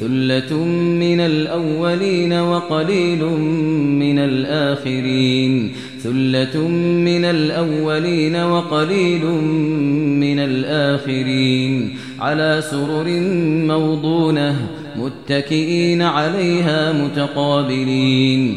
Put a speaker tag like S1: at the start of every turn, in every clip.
S1: ثلة من الأولين وقليل من الآخرين ثلة من الأولين وقليل من الآخرين على سرر موضونة متكئين عليها متقابلين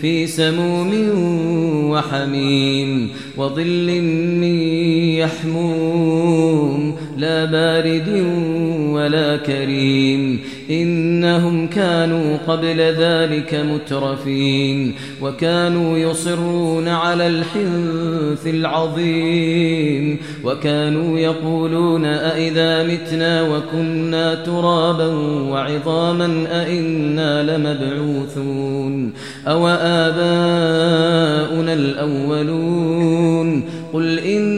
S1: في سموم وحميم وظل من يحموم لا بارد ولا كريم إنهم كانوا قبل ذلك مترفين وكانوا يصرون على الحنث العظيم وكانوا يقولون أئذا متنا وكنا ترابا وعظاما أئنا لمبعوثون أو آباؤنا الأولون قل إن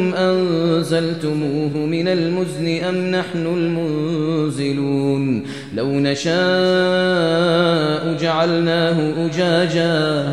S1: أنتم أنزلتموه من المزن أم نحن المنزلون لو نشاء جعلناه أجاجاً